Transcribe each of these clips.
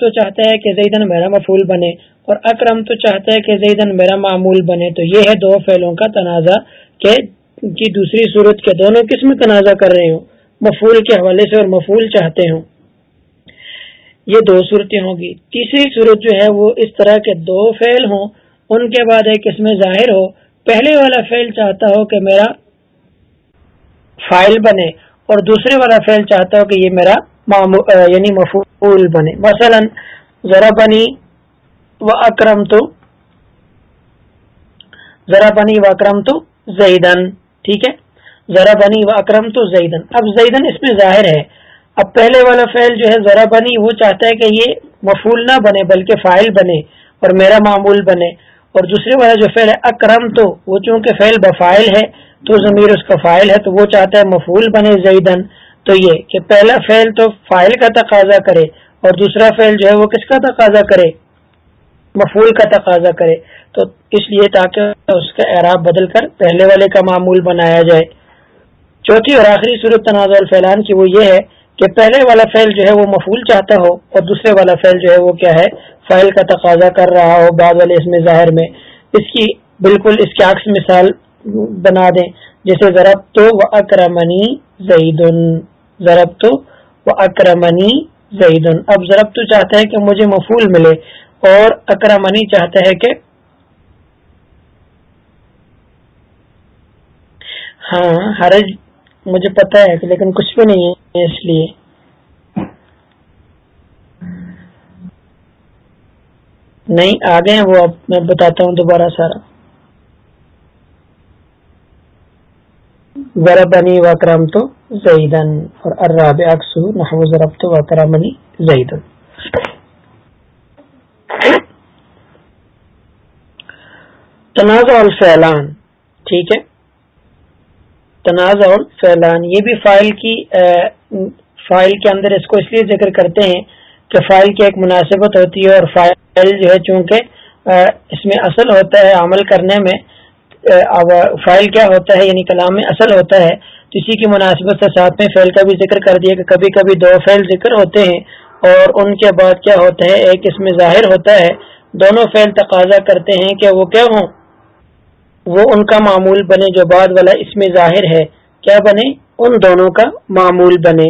تو چاہتا ہے کہ زیدن میرا مفول بنے اور اکرم تو چاہتا ہے کہ زیدن میرا معمول بنے تو یہ ہے دو فعلوں کا تنازع کہ کی دوسری صورت کے دونوں قسم تنازع کر رہے ہوں مفول کے حوالے سے اور مفول چاہتے ہوں۔ یہ دو صورتیں ہوں گی۔ تیسری صورت جو ہے وہ اس طرح کے دو فعل ہوں، ان کے بعد ایک اس میں ظاہر ہو۔ پہلے والا فعل چاہتا ہو کہ میرا فائل بنے اور دوسرے والا فعل چاہتا ہو کہ یہ میرا یعنی مفول بنے۔ مثلا ذرا بنی و اکرم تو ذرا بنی و اکرم تو زیدن ٹھیک ہے؟ ذرا بنی و اکرم تو زیدن اب زیدن اس میں ظاہر ہے۔ اب پہلے والا فعل جو ہے ذرا بنی وہ چاہتا ہے کہ یہ مفول نہ بنے، بلکہ فائل بنے اور میرا معمول بنے۔ اور دوسرے والا جو فعل ہے اکرم تو وہ چونکہ فعل بفائل ہے تو ضمیر اس کا فائل ہے، تو وہ چاہتا ہے مفول بنے زیدن تو یہ کہ پہلا فعل تو فائل کا تقاضا کرے اور دوسرا فعل جو ہے وہ کس کا تقاضا کرے؟ مفول کا تقاضا کرے۔ تو اس لیے تاکہ اس کا اعراب بدل کر پہلے والے کا معمول بنایا جائے۔ چوتھی اور آخری صورت تنازع الفیلان کی وہ یہ ہے کہ پہلے والا فعل جو ہے وہ مفول چاہتا ہو اور دوسرے والا فعل جو ہے وہ کیا ہے؟ فائل کا تقاضا کر رہا ہو بعد والے اس میں ظاہر میں۔ اس کی بالکل اس کی عکس مثال بنا دیں۔ جیسے ضرب تو اکرمنی زعید ضرب تو وہ اکرمنی زعید اب ضرب تو چاہتا ہے کہ مجھے مفول ملے اور اکرمنی چاہتا ہے کہ ہاں حرج مجھے پتا ہے لیکن کچھ بھی نہیں ہے اس لیے۔ نہیں آ گئے وہ، اب میں بتاتا ہوں دوبارہ سارا۔ ضربنی وکرم تو زیدن اور اراب اکسو نحو ضرب تو وکرمنی زیدن. تنازع الفعلان ٹھیک ہے؟ تنازع الفعلان یہ بھی فائل کی فائل کے اندر اس کو اس لیے ذکر کرتے ہیں کہ فائل کی ایک مناسبت ہوتی ہے اور فائل جو ہے چونکہ اس میں اصل ہوتا ہے عمل کرنے میں فائل کیا ہوتا ہے یعنی کلام میں اصل ہوتا ہے، تو اسی کی مناسبت سے ساتھ میں فیل کا بھی ذکر کر دیا کہ کبھی کبھی دو فیل ذکر ہوتے ہیں اور ان کے بعد کیا ہوتا ہے، ایک اس میں ظاہر ہوتا ہے، دونوں فیل تقاضا کرتے ہیں کہ وہ کیا ہوں۔ وہ ان کا معمول بنے جو بعد والا اس میں ظاہر ہے، کیا بنے؟ ان دونوں کا معمول بنے۔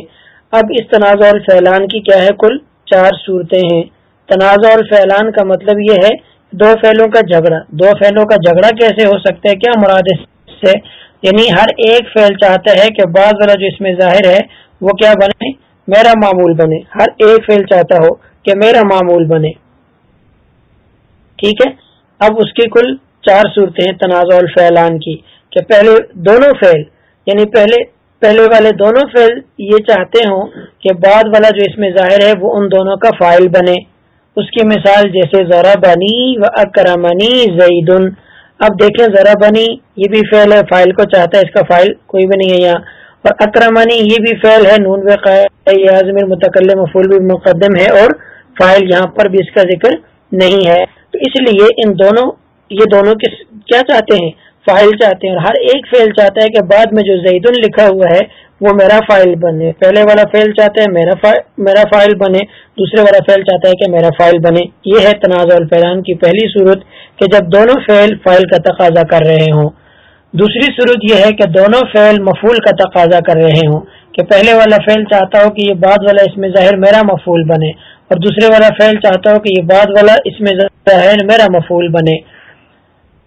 اب اس تنازع الفیلان کی کیا ہے؟ کل چار صورتیں ہیں۔ تنازع الفیلان کا مطلب یہ ہے دو فیلوں کا جھگڑا۔ دو فیلوں کا جھگڑا کیسے ہو سکتا ہے؟ کیا مراد سے؟ یعنی ہر ایک فیل چاہتا ہے کہ بعض والا جو اس میں ظاہر ہے، وہ کیا بنے؟ میرا معمول بنے۔ ہر ایک فیل چاہتا ہو کہ میرا معمول بنے۔ ٹھیک ہے؟ اب اس کی کل چار صورتیں تنازع الفیلان کی، کہ پہلے دونوں فیل یعنی پہلے پہلے والے دونوں فیل یہ چاہتے ہوں کہ بعد والا جو اس میں ظاہر ہے، وہ ان دونوں کا فائل بنے۔ اس کی مثال جیسے ذرا بنی و اکرمنی زید اب دیکھیں ذرا بنی، یہ بھی فعل ہے، فائل کو چاہتا ہے اس کا فائل کوئی بھی نہیں ہے یہاں۔ اور اکرمنی، یہ بھی فعل ہے، نون و متکل مفول بھی مقدم ہے اور فائل یہاں پر بھی اس کا ذکر نہیں ہے۔ تو اس لیے ان دونوں، یہ دونوں کس کیا چاہتے ہیں؟ فائل چاہتے ہیں۔ اور ہر ایک فیل چاہتا ہے کہ بعد میں جو زیدن لکھا ہوا ہے وہ میرا فائل بنے۔ پہلے والا فیل چاہتا ہے، میرا فائل میرا فائل بنے۔ دوسرے والا فیل چاہتا ہے کہ میرا فائل بنے۔ یہ ہے تنازع الفیلان کی پہلی صورت کہ جب دونوں فیل فائل کا تقاضا کر رہے ہوں۔ دوسری صورت یہ ہے کہ دونوں فیل مفول کا تقاضا کر رہے ہوں۔ کہ پہلے والا فیل چاہتا ہو کہ یہ بعد والا اس میں ظاہر میرا مفول بنے۔ اور دوسرے والا فیل چاہتا ہو کہ یہ بعد والا اس میں ظاہر میرا مفول بنے۔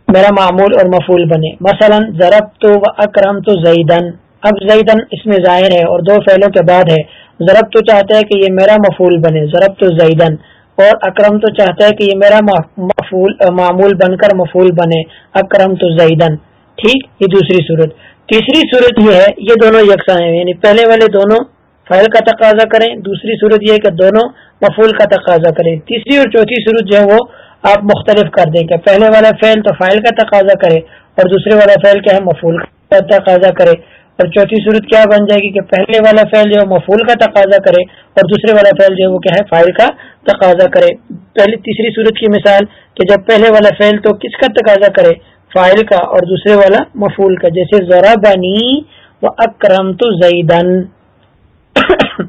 میرا معمول اور مفول بنے۔ مثلا ضرب تو اکرم تو زیدن اب زیدن اس میں ظاہر ہے اور دو فعلوں کے بعد ہے۔ ضرب تو چاہتا ہے کہ یہ میرا مفول بنے۔ ضرب تو زیدن اور اکرم تو چاہتا ہے کہ یہ میرا مفول معمول بن کر مفول بنے۔ اکرم تو زیدن ٹھیک؟ یہ دوسری صورت۔ تیسری صورت یہ ہے، یہ دونوں یکساں ہیں۔ یعنی پہلے والے دونوں فائل کا تقاضا کریں۔ دوسری صورت یہ ہے کہ دونوں مفول کا تقاضا کریں۔ تیسری اور چوتھی صورت جو ہے وہ آپ مختلف کر دیں کہ پہلے والا فعل تو فائل کا تقاضا کرے اور دوسرے والا فعل کیا ہے؟ مفول کا تقاضا کرے۔ اور چوتھی صورت کیا بن جائے گی کہ پہلے والا فعل جو ہے مفول کا تقاضا کرے اور دوسرے والا فعل جو وہ کیا ہے فائل کا تقاضا کرے۔ پہلی تیسری صورت کی مثال کہ جب پہلے والا فعل تو کس کا تقاضا کرے؟ فائل کا اور دوسرے والا مفول کا۔ جیسے ذرا بنی و اکرم تو زیدن۔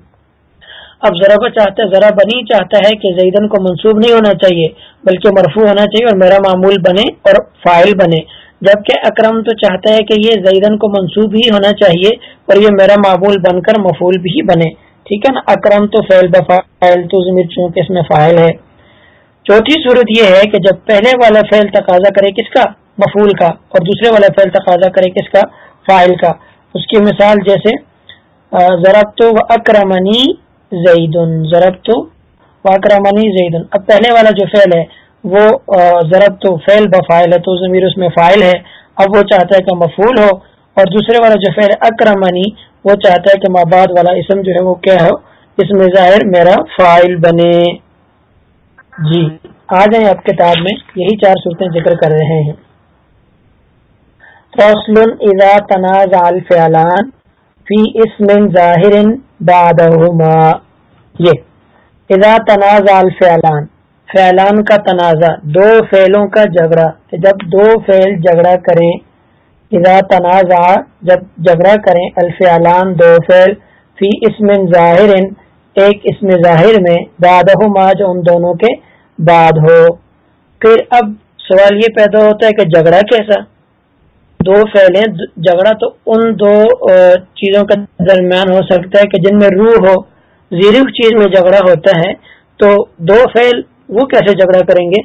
اب ذرا چاہتا ہے، ذرا بنی چاہتا ہے کہ زیدن کو منسوب نہیں ہونا چاہیے، بلکہ مرفوع ہونا چاہیے اور میرا معمول بنے اور فائل بنے۔ جبکہ اکرم تو چاہتا ہے کہ یہ زیدن کو منسوب ہی ہونا چاہیے اور یہ میرا معمول بن کر مفول بھی بنے۔ ٹھیک ہے نا؟ اکرم تو فیل بفائل تو ضمیر چونکہ اس میں فائل ہے۔ چوتھی صورت یہ ہے کہ جب پہلے والا فیل تقاضا کرے کس کا؟ مفول کا، اور دوسرے والا فیل تقاضا کرے کس کا؟ فائل کا۔ اس کی مثال جیسے ضرب تو اکرمنی زید ضرب تو اکرمنی زید اب پہلے والا جو فیل ہے وہ ضرب تو فیل بفائل ہے تو ضمیر اس میں فائل ہے۔ اب وہ چاہتا ہے کہ مفول ہو اور دوسرے والا جو فیل اکرمنی، وہ چاہتا ہے کہ ماباد والا اسم جو ہے وہ کیا ہو۔ اس میں ظاہر میرا فائل بنے۔ جی آ جائیں آپ کتاب میں۔ یہی چار صورتیں ذکر کر رہے ہیں۔ فصل اذا تنازع الفعلان فی اسم ظاہر بعدہما یہ، اذا تنازع الفعلان فعلان کا تنازع، دو فعلوں کا جھگڑا۔ جب دو فعل جھگڑا کریں، اذا تنازع، جب جھگڑا کریں، الفعلان دو فعل، فی اسم ظاہر، ایک اسم ظاہر میں، بعدہما جو ان دونوں کے بعد ہو۔ پھر اب سوال یہ پیدا ہوتا ہے کہ جھگڑا کیسا؟ دو فیلیں جھگڑا تو ان دو چیزوں کا درمیان ہو سکتا ہے کہ جن میں روح ہو، زیر چیز میں جھگڑا ہوتا ہے، تو دو فیل وہ کیسے جھگڑا کریں گے؟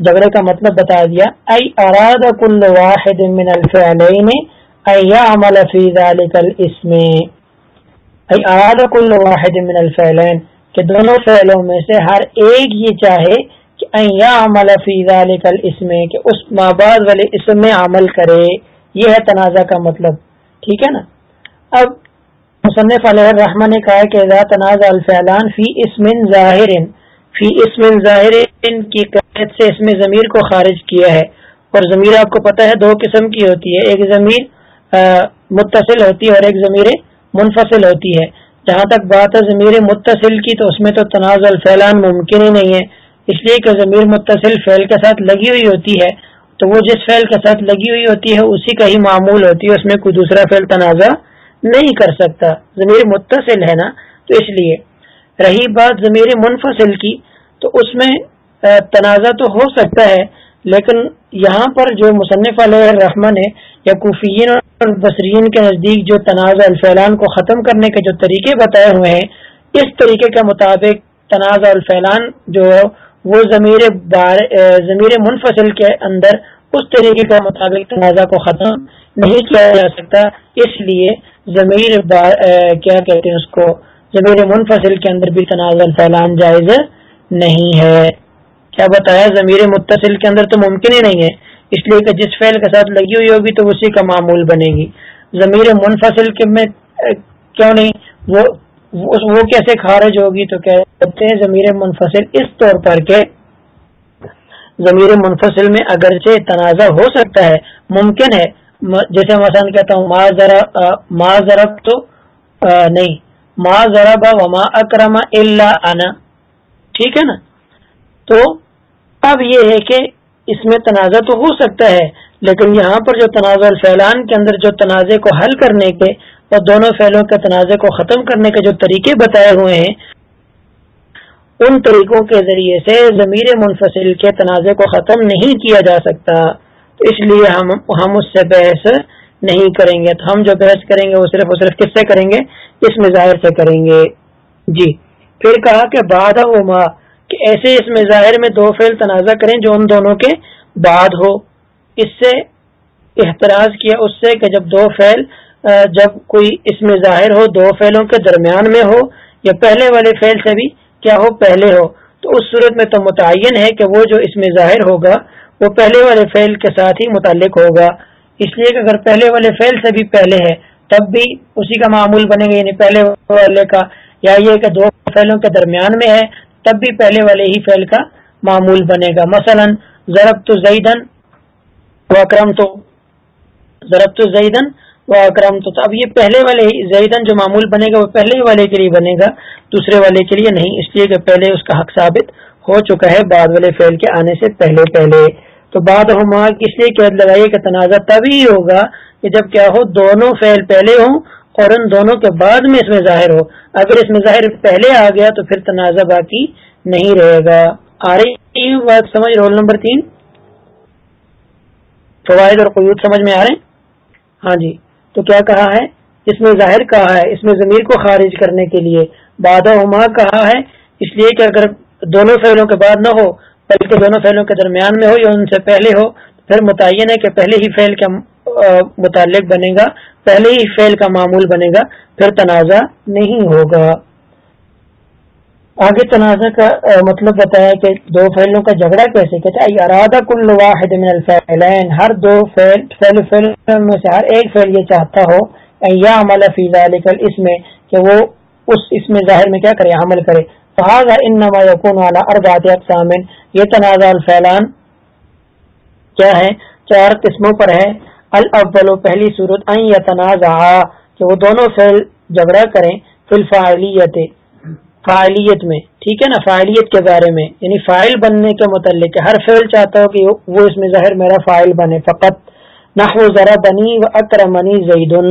جھگڑے کا مطلب بتا دیا ائی اراد کل واحد من الفعلین عمل فی ذلك الاسم. ای اراد کل واحد من الفعلین کہ دونوں فعلوں میں سے ہر ایک یہ چاہے کہ عمل فی ذلك الاسم، کہ اس مابعد والے اسم میں عمل کرے۔ یہ ہے تنازع کا مطلب ٹھیک ہے نا؟ اب مصنف علیہ الرحمٰ نے کہا کہ اذا تنازع الفعلان فی اسم ظاہر فی اسم ظاہر کی قید سے اسم ضمیر کو خارج کیا ہے اور ضمیر آپ کو پتہ ہے دو قسم کی ہوتی ہے، ایک ضمیر متصل ہوتی ہے اور ایک ضمیر منفصل ہوتی ہے۔ جہاں تک بات ہے ضمیر متصل کی تو اس میں تو تنازع الفعلان ممکن ہی نہیں ہے۔ اس لیے کہ ضمیر متصل فعل کے ساتھ لگی ہوئی ہوتی ہے، تو وہ جس فعل کے ساتھ لگی ہوئی ہوتی ہے، اسی کا ہی معمول ہوتی ہے، اس میں کوئی دوسرا فعل تنازع نہیں کر سکتا۔ ضمیر متصل ہے نا؟ تو اس لیے رہی بات ضمیر منفصل کی۔ تو اس میں تنازع تو ہو سکتا ہے، لیکن یہاں پر جو مصنف علیہ الرحمن ہے یا کوفین اور بصرین کے نزدیک جو تنازع، الفیلان کو ختم کرنے کے جو طریقے بتائے ہوئے ہیں، اس طریقے کے مطابق تنازع، الفیلان جو وہ ضمیر ضمیر منفصل کے اندر اس طریقے کے مطابق تنازع کو ختم نہیں کیا جا سکتا۔ اس لیے ضمیر کیا کہتے ہیں اس کو، ضمیر منفصل کے اندر بھی تنازع پھیلان جائز نہیں ہے۔ کیا بتایا؟ ضمیر متصل کے اندر تو ممکن ہی نہیں ہے۔ اس لیے کہ جس فعل کے ساتھ لگی ہوئی ہوگی تو اسی کا معمول بنے گی۔ ضمیر منفصل کے میں کیوں نہیں؟ وہ وہ کیسے خارج ہوگی؟ تو کہتے ہیں ضمیر منفصل اس طور پر کہ ضمیر منفصل میں اگرچہ تنازع ہو سکتا ہے، ممکن ہے۔ جیسے مثلا کہتا ہوں، ما ذرا ما ضرب تو نہیں۔ ما ضرب وما اکرم اللہ انا۔ ٹھیک ہے نا؟ تو اب یہ ہے کہ اس میں تنازع تو ہو سکتا ہے، لیکن یہاں پر جو تنازع الفیلان کے اندر جو تنازع کو حل کرنے کے اور دونوں فعلوں کے تنازع کو ختم کرنے کے جو طریقے بتائے ہوئے ہیں، ان طریقوں کے ذریعے سے ضمیر منفصل کے تنازع کو ختم نہیں کیا جا سکتا۔ تو اس لیے ہم ہم اس سے بحث نہیں کریں گے۔ تو ہم جو بحث کریں گے، وہ صرف صرف کس سے کریں گے؟ اس مظاہر سے کریں گے۔ جی۔ پھر کہا کہ بادہ ماں کہ ایسے اس مظاہر میں دو فعل تنازع کریں جو ان دونوں کے بعد ہو۔ اس سے احتراز کیا اس سے کہ جب دو فعل جب کوئی اس میں ظاہر ہو، دو فعلوں کے درمیان میں ہو، یا پہلے والے فعل سے بھی کیا ہو، پہلے ہو۔ تو اس صورت میں تو متعین ہے کہ وہ جو اس میں ظاہر ہوگا، وہ پہلے والے فعل کے ساتھ ہی متعلق ہوگا۔ اس لیے کہ اگر پہلے والے فعل سے بھی پہلے ہے، تب بھی اسی کا معمول بنے گا یعنی پہلے والے کا، یا یہ کہ دو فعلوں کے درمیان میں ہے، تب بھی پہلے والے ہی فعل کا معمول بنے گا۔ مثلا ضرب تو زیدن و اکرم تو ضرب تو زیدن وہ اکرم تو اب یہ پہلے والے زیدن جو معمول بنے گا، وہ پہلے والے کے لیے بنے گا۔ دوسرے والے کے لیے نہیں، اس لیے کہ پہلے اس کا حق ثابت ہو چکا ہے۔ بعد والے فعل کے آنے سے پہلے پہلے۔ تو بعد اس لیے قید لگائیے کہ تنازع تبھی ہوگا کہ جب کیا ہو، دونوں فعل پہلے ہوں اور ان دونوں کے بعد میں اس میں ظاہر ہو۔ اگر اس میں ظاہر پہلے آ گیا تو پھر تنازع باقی نہیں رہے گا۔ آ رہی بات سمجھ، رول نمبر تین۔ فوائد اور قیود سمجھ میں آ رہے ہیں؟ ہاں جی۔ تو کیا کہا ہے؟ اس میں ظاہر کہا ہے، اس میں ضمیر کو خارج کرنے کے لیے۔ بادہ ہما کہا ہے، اس لیے کہ اگر دونوں فعلوں کے بعد نہ ہو، بلکہ دونوں فعلوں کے درمیان میں ہو یا ان سے پہلے ہو، پھر متعین ہے کہ پہلے ہی فعل کا متعلق بنے گا۔ پہلے ہی فعل کا معمول بنے گا، پھر تنازع نہیں ہوگا۔ آگے تنازع کا مطلب بتایا کہ دو فعلوں کا جھگڑا کیسے کہتے ہیں ارادہ کل واحد من الفعلین ہر دو فعل فعل فعل میں سے ہر ایک فعل یہ چاہتا ہو یا عمل فی ذلک الاسم، کہ وہ اس اس میں ظاہر میں کیا کرے، عمل کرے۔ فهذا انما يكون على اربعه اقسام۔ یہ تنازع الفعلان کیا ہے چار قسموں پر ہے الاول پہلی صورت ان یتنازع کہ وہ دونوں فعل جھگڑا کریں فی الفاعلیت، فاعلیت میں، ٹھیک ہے نا؟ فاعلیت کے بارے میں یعنی فائل بننے کے متعلق ہر فعل چاہتا ہو کہ وہ اس میں ظاہر میرا فائل بنے، فقط نحو ذرا بنی و اکرمنی زیدن،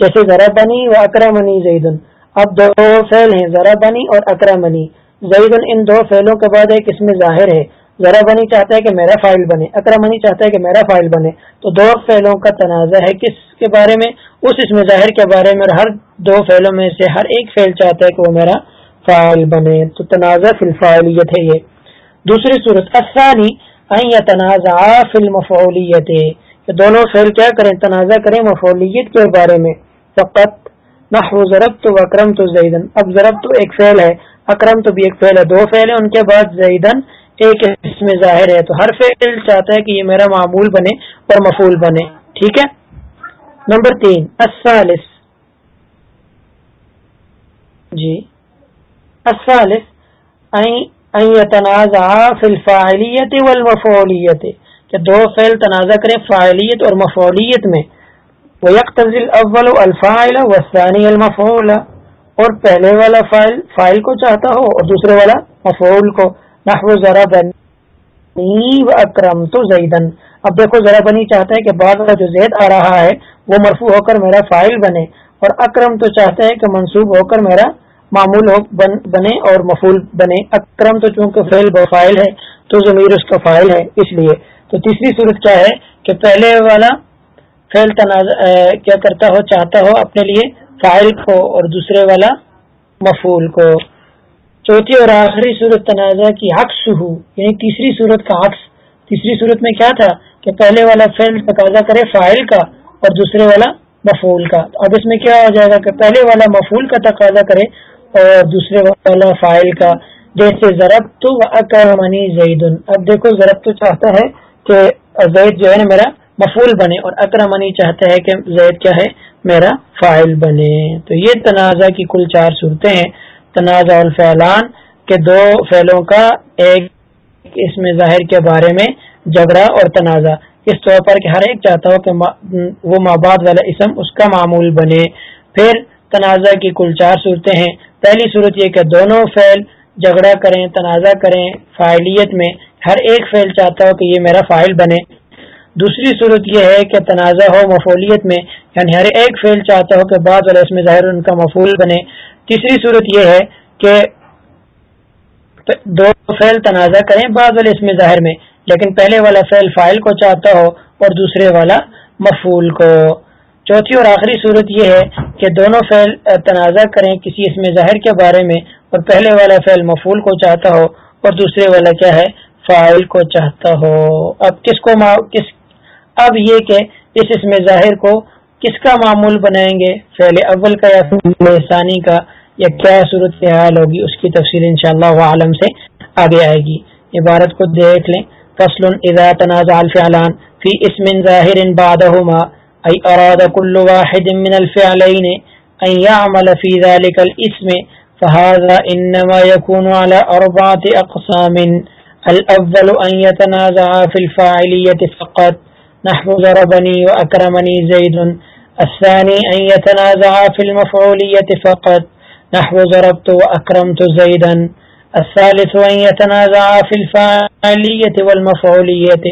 جیسے ذرا بنی و اکرمنی زیدن۔ اب دو فعل ہیں ذرا بنی اور اکرمنی۔ زیدن ان دو فعلوں کے بعد ایک اس میں ظاہر ہے۔ ذرا بنی چاہتا ہے کہ میرا فائل بنے اکرمنی چاہتا ہے کہ میرا فائل بنے۔ تو دو فعلوں کا تنازع ہے۔ کس کے بارے میں؟ اس اس میں ظاہر کے بارے میں۔ اور ہر دو فعلوں میں سے ہر ایک فعل چاہتا ہے کہ وہ میرا فائل بنے۔ تو تنازع فی الفاعلیت ہے یہ۔ دوسری صورت افسانی تنازع فی المفعولیت۔ کہ دونوں فعل کیا کریں؟ تنازع کریں مفعولیت کے بارے میں۔ فقط نحو ضرب تو اکرم تو زیدن اب ضرب تو ایک فعل ہے اکرم تو بھی ایک فعل ہے۔ دو فعل ہے ان کے بعد زیدن ایک اس میں ظاہر ہے، تو ہر فعل چاہتا ہے کہ یہ میرا معمول بنے اور مفول بنے، ٹھیک ہے؟ نمبر تین، الثالث۔ جی۔ الثالث ان الفاعلیت والمفعولیت کہ دو فعل تنازع کریں فاعلیت اور مفعولیت میں۔ ويقتضي الاول الفاعل والثاني المفعول۔ اور پہلے والا فاعل فاعل کو چاہتا ہو اور دوسرے والا مفعول کو۔ نحو ضربنی واکرمت زیدا اب دیکھو ضربنی چاہتا ہے کہ بعد جو زید آ رہا ہے، وہ مرفوع ہو کر میرا فاعل بنے، اور اکرم تو چاہتا ہے کہ منصوب ہو کر میرا معمول ہو بن بنے اور مفول بنے۔ اکرم تو چونکہ فعل بفائل ہے، تو ضمیر اس کا فائل ہے، اس لیے۔ تو تیسری صورت کیا ہے کہ پہلے والا فعل تنازع کیا کرتا ہو، چاہتا ہو اپنے لیے فائل کو، اور دوسرے والا مفول کو۔ چوتھی اور آخری صورت تنازع کی عکس ہو یعنی تیسری صورت کا عکس۔ تیسری صورت میں کیا تھا کہ پہلے والا فعل تقاضا کرے فائل کا اور دوسرے والا مفول کا۔ اب اس میں کیا ہو جائے گا کہ پہلے والا مفول کا تقاضا کرے اور دوسرے والا فائل کا۔ جیسے ضرب تو اکرمنی زید اب دیکھو ضرب تو چاہتا ہے کہ زید جو ہے نا میرا مفول بنے اور اکرمنی چاہتا ہے کہ زید کیا ہے؟ میرا فائل بنے۔ تو یہ تنازع کی کل چار صورتیں ہیں۔ تنازع الفعلان کے دو فعلوں کا ایک اس میں ظاہر کے بارے میں جھگڑا اور تنازع۔ اس طور پر کہ ہر ایک چاہتا ہو کہ وہ ماباد والا اسم اس کا معمول بنے۔ پھر تنازع کی کل چار صورتیں ہیں۔ پہلی صورت یہ کہ دونوں فعل جھگڑا کریں، تنازع کریں فائلیت میں۔ ہر ایک فعل چاہتا ہو کہ یہ میرا فائل بنے۔ دوسری صورت یہ ہے کہ تنازع ہو مفولیت میں یعنی ہر ایک فعل چاہتا ہو کہ بعض والا اس میں ظاہر ان کا مفول بنے۔ تیسری صورت یہ ہے کہ دو فعل تنازع کریں بعض والے اس میں ظاہر میں، لیکن پہلے والا فعل فائل کو چاہتا ہو اور دوسرے والا مفول کو۔ چوتھی اور آخری صورت یہ ہے کہ دونوں فعل تنازع کریں کسی اس میں ظاہر کے بارے میں اور پہلے والا فعل مفول کو چاہتا ہو اور دوسرے والا کیا ہے؟ فائل کو چاہتا ہو۔ اب کس کو کس اب یہ کہ اس اس میں ظاہر کو کس کا معمول بنائیں گے؟ فعل اول کا یا فعل ثانی کا یا کیا صورت حال ہوگی؟ اس کی تفصیل انشاءاللہ عالم سے آگے آئے گی۔ عبارت کو دیکھ لیں۔ فصل اذا تنازع الفعلان فی اسم ظاہر بعدهما أي أراد كل واحد من الفعلين أن يعمل في ذلك الاسم فهذا إنما يكون على أربعة أقسام الأول أن يتنازع في الفاعلية فقط، نحو ضربني وأكرمني زيد الثاني أن يتنازع في المفعولية فقط. نحو ضربت وأكرمت زيدا. الثالث أن يتنازع في الفاعلية والمفعولية.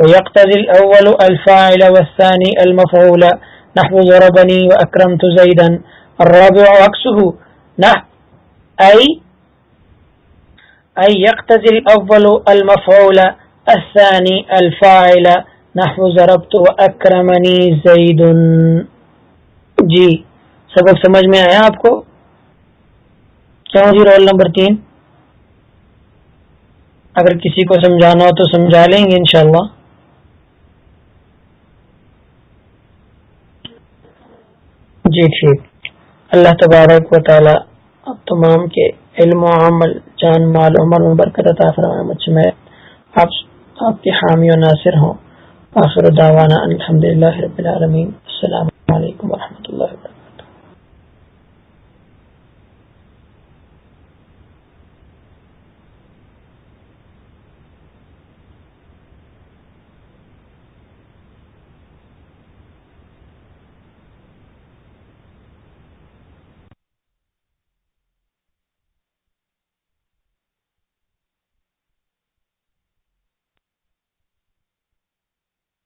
ويقتضي الأول الفاعل والثاني المفعول. نحو ضربني وأكرمت زيدا. الرابع عكسه. نحو أي أي يقتزي الأول المفعول. الثاني الفاعل. نحو ضربت وأكرمني زيد. جی سبق سمجھ میں آیا آپ کو؟ کیا جی رول نمبر تین؟ اگر کسی کو سمجھانا ہو تو سمجھا لیں گے انشاءاللہ۔ جی ٹھیک۔ اللہ تبارک و تعالی اب تمام کے علم و عمل، جان، مال عمر میں برکت عطا فرمائے، مجھ میں آپ آپ کے حامی و ناصر ہوں۔ آخر دعوانا الحمدللہ رب العالمین. السلام علیکم ورحمۃ اللہ وبرکاتہ.